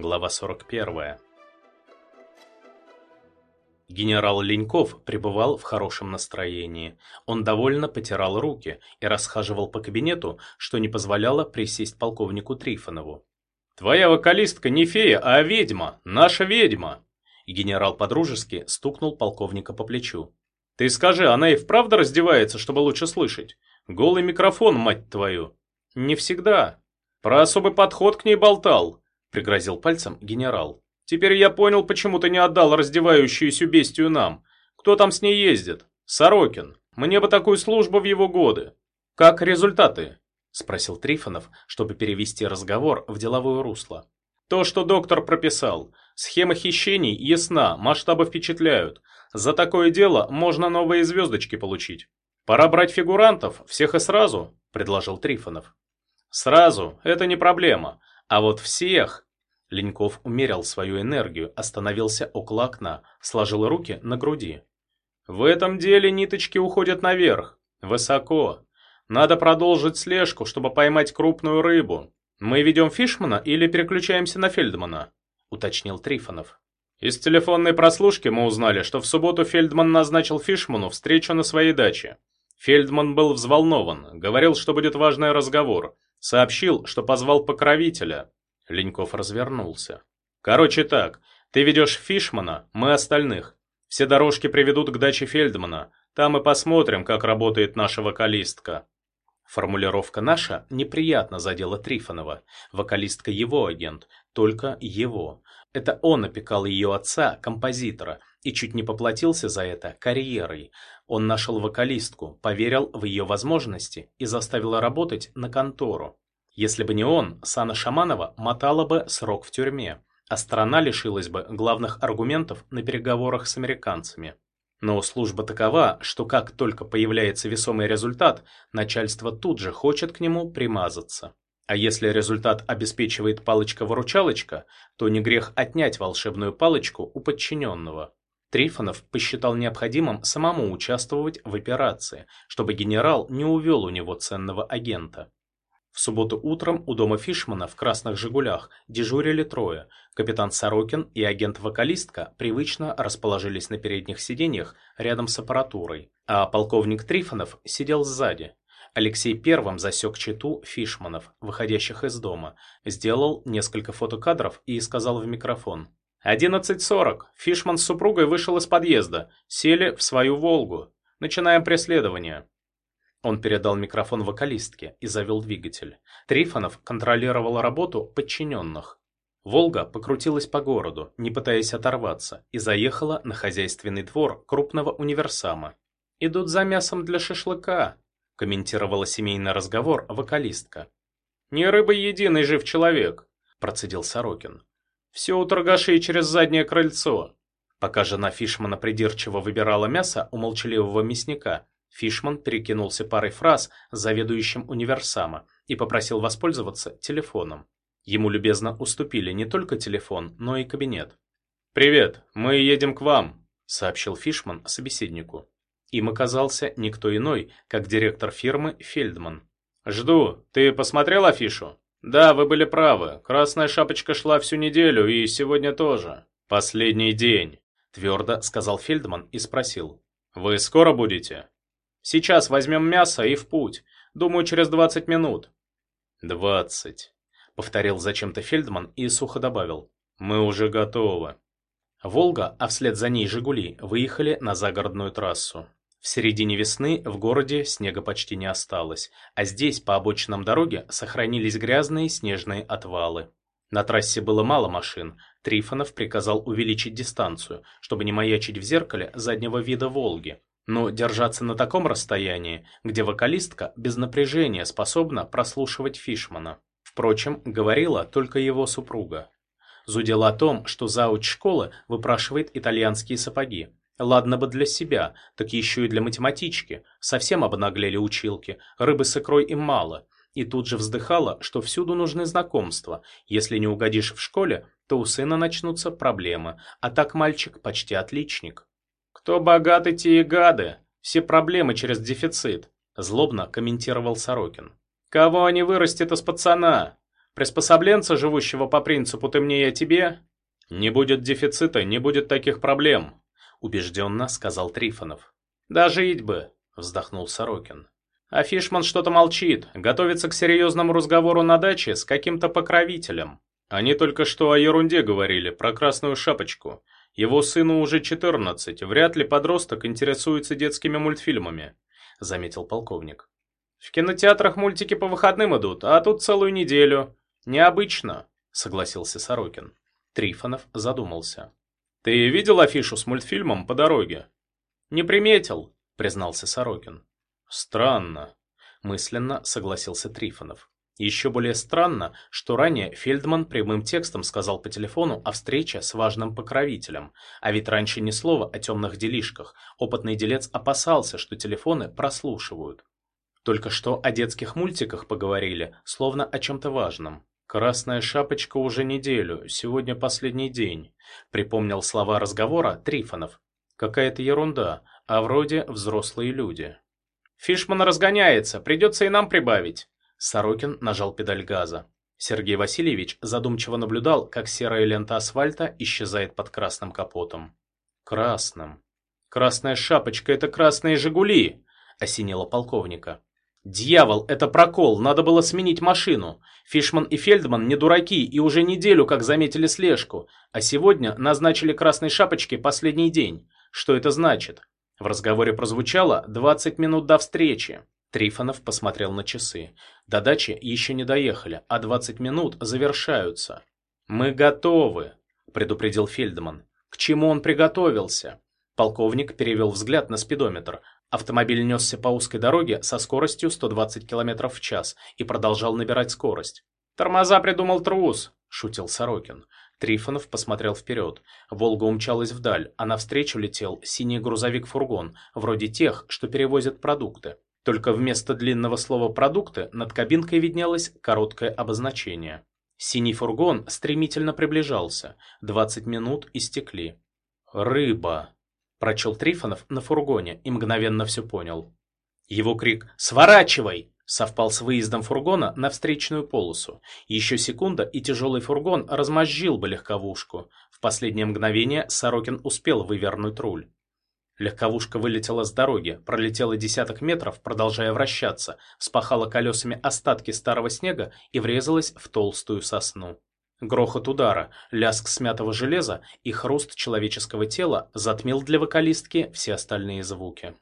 Глава 41. Генерал Леньков пребывал в хорошем настроении. Он довольно потирал руки и расхаживал по кабинету, что не позволяло присесть полковнику Трифонову. «Твоя вокалистка не фея, а ведьма! Наша ведьма!» И генерал подружески стукнул полковника по плечу. «Ты скажи, она и вправду раздевается, чтобы лучше слышать? Голый микрофон, мать твою!» «Не всегда. Про особый подход к ней болтал», — пригрозил пальцем генерал. «Теперь я понял, почему ты не отдал раздевающуюся бестию нам. Кто там с ней ездит? Сорокин. Мне бы такую службу в его годы. Как результаты?» — спросил Трифонов, чтобы перевести разговор в деловое русло. «То, что доктор прописал. Схема хищений ясна, масштабы впечатляют. За такое дело можно новые звездочки получить. Пора брать фигурантов, всех и сразу», — предложил Трифонов. Сразу, это не проблема. А вот всех... Леньков умерил свою энергию, остановился около окна, сложил руки на груди. В этом деле ниточки уходят наверх, высоко. Надо продолжить слежку, чтобы поймать крупную рыбу. Мы ведем Фишмана или переключаемся на Фельдмана? Уточнил Трифонов. Из телефонной прослушки мы узнали, что в субботу Фельдман назначил Фишману встречу на своей даче. Фельдман был взволнован, говорил, что будет важный разговор, Сообщил, что позвал покровителя. Леньков развернулся. Короче так, ты ведешь Фишмана, мы остальных. Все дорожки приведут к даче Фельдмана. Там и посмотрим, как работает наша вокалистка. Формулировка «наша» неприятно задела Трифонова. Вокалистка его агент, только его. Это он опекал ее отца, композитора, и чуть не поплатился за это карьерой. Он нашел вокалистку, поверил в ее возможности и заставил работать на контору. Если бы не он, Сана Шаманова мотала бы срок в тюрьме, а страна лишилась бы главных аргументов на переговорах с американцами. Но служба такова, что как только появляется весомый результат, начальство тут же хочет к нему примазаться. А если результат обеспечивает палочка-выручалочка, то не грех отнять волшебную палочку у подчиненного. Трифонов посчитал необходимым самому участвовать в операции, чтобы генерал не увел у него ценного агента. В субботу утром у дома Фишмана в красных «Жигулях» дежурили трое. Капитан Сорокин и агент-вокалистка привычно расположились на передних сиденьях рядом с аппаратурой, а полковник Трифонов сидел сзади. Алексей первым засек читу Фишманов, выходящих из дома, сделал несколько фотокадров и сказал в микрофон. «Одиннадцать сорок. Фишман с супругой вышел из подъезда. Сели в свою «Волгу». Начинаем преследование». Он передал микрофон вокалистке и завел двигатель. Трифонов контролировал работу подчиненных. «Волга» покрутилась по городу, не пытаясь оторваться, и заехала на хозяйственный двор крупного универсама. «Идут за мясом для шашлыка», – комментировала семейный разговор вокалистка. «Не рыба единый жив человек», – процедил Сорокин. Все у торгашей через заднее крыльцо. Пока жена Фишмана придирчиво выбирала мясо у молчаливого мясника, Фишман перекинулся парой фраз с заведующим универсама и попросил воспользоваться телефоном. Ему любезно уступили не только телефон, но и кабинет. «Привет, мы едем к вам», — сообщил Фишман собеседнику. Им оказался никто иной, как директор фирмы Фельдман. «Жду. Ты посмотрел афишу?» «Да, вы были правы. Красная шапочка шла всю неделю, и сегодня тоже. Последний день», — твердо сказал Фельдман и спросил. «Вы скоро будете?» «Сейчас возьмем мясо и в путь. Думаю, через двадцать минут». «Двадцать», — повторил зачем-то Фельдман и сухо добавил. «Мы уже готовы». «Волга», а вслед за ней «Жигули» выехали на загородную трассу. В середине весны в городе снега почти не осталось, а здесь по обочинам дороги сохранились грязные снежные отвалы. На трассе было мало машин, Трифонов приказал увеличить дистанцию, чтобы не маячить в зеркале заднего вида «Волги». Но держаться на таком расстоянии, где вокалистка без напряжения способна прослушивать Фишмана. Впрочем, говорила только его супруга. Зудела о том, что зауч школы выпрашивает итальянские сапоги, Ладно бы для себя, так еще и для математички. Совсем обнаглели училки, рыбы с икрой им мало. И тут же вздыхала, что всюду нужны знакомства. Если не угодишь в школе, то у сына начнутся проблемы, а так мальчик почти отличник. «Кто богаты, те и гады. Все проблемы через дефицит», – злобно комментировал Сорокин. «Кого они вырастят из пацана? Приспособленца, живущего по принципу «ты мне, я тебе»? Не будет дефицита, не будет таких проблем, убежденно сказал Трифонов. «Дожить бы», — вздохнул Сорокин. А Фишман что-то молчит, готовится к серьезному разговору на даче с каким-то покровителем. Они только что о ерунде говорили, про красную шапочку. Его сыну уже 14, вряд ли подросток интересуется детскими мультфильмами, заметил полковник. В кинотеатрах мультики по выходным идут, а тут целую неделю. Необычно, согласился Сорокин. Трифонов задумался. Ты видел афишу с мультфильмом по дороге? Не приметил, признался Сорокин. Странно, мысленно согласился Трифонов. Еще более странно, что ранее Фельдман прямым текстом сказал по телефону о встрече с важным покровителем, а ведь раньше ни слова о темных делишках, опытный делец опасался, что телефоны прослушивают. Только что о детских мультиках поговорили, словно о чем-то важном. «Красная шапочка уже неделю, сегодня последний день», — припомнил слова разговора Трифонов. «Какая-то ерунда, а вроде взрослые люди». «Фишман разгоняется, придется и нам прибавить», Сорокин нажал педаль газа. Сергей Васильевич задумчиво наблюдал, как серая лента асфальта исчезает под красным капотом. Красным. Красная шапочка — это красные «Жигули», — осенило полковника. «Дьявол, это прокол, надо было сменить машину. Фишман и Фельдман не дураки и уже неделю как заметили слежку, а сегодня назначили красной шапочке последний день. Что это значит?» В разговоре прозвучало «20 минут до встречи». Трифонов посмотрел на часы. До дачи еще не доехали, а 20 минут завершаются. «Мы готовы», — предупредил Фельдман. «К чему он приготовился?» Полковник перевел взгляд на спидометр. Автомобиль несся по узкой дороге со скоростью 120 км в час и продолжал набирать скорость. «Тормоза придумал трус», — шутил Сорокин. Трифонов посмотрел вперед. Волга умчалась вдаль, а навстречу летел синий грузовик-фургон, вроде тех, что перевозят продукты. Только вместо длинного слова «продукты» над кабинкой виднелось короткое обозначение. Синий фургон стремительно приближался. 20 минут истекли. «Рыба!» – прочел Трифонов на фургоне и мгновенно все понял. Его крик «Сворачивай!» совпал с выездом фургона на встречную полосу. Еще секунда, и тяжелый фургон размозжил бы легковушку. В последнее мгновение Сорокин успел вывернуть руль. Легковушка вылетела с дороги, пролетела десяток метров, продолжая вращаться, спахала колесами остатки старого снега и врезалась в толстую сосну. Грохот удара, лязг смятого железа и хруст человеческого тела затмил для вокалистки все остальные звуки.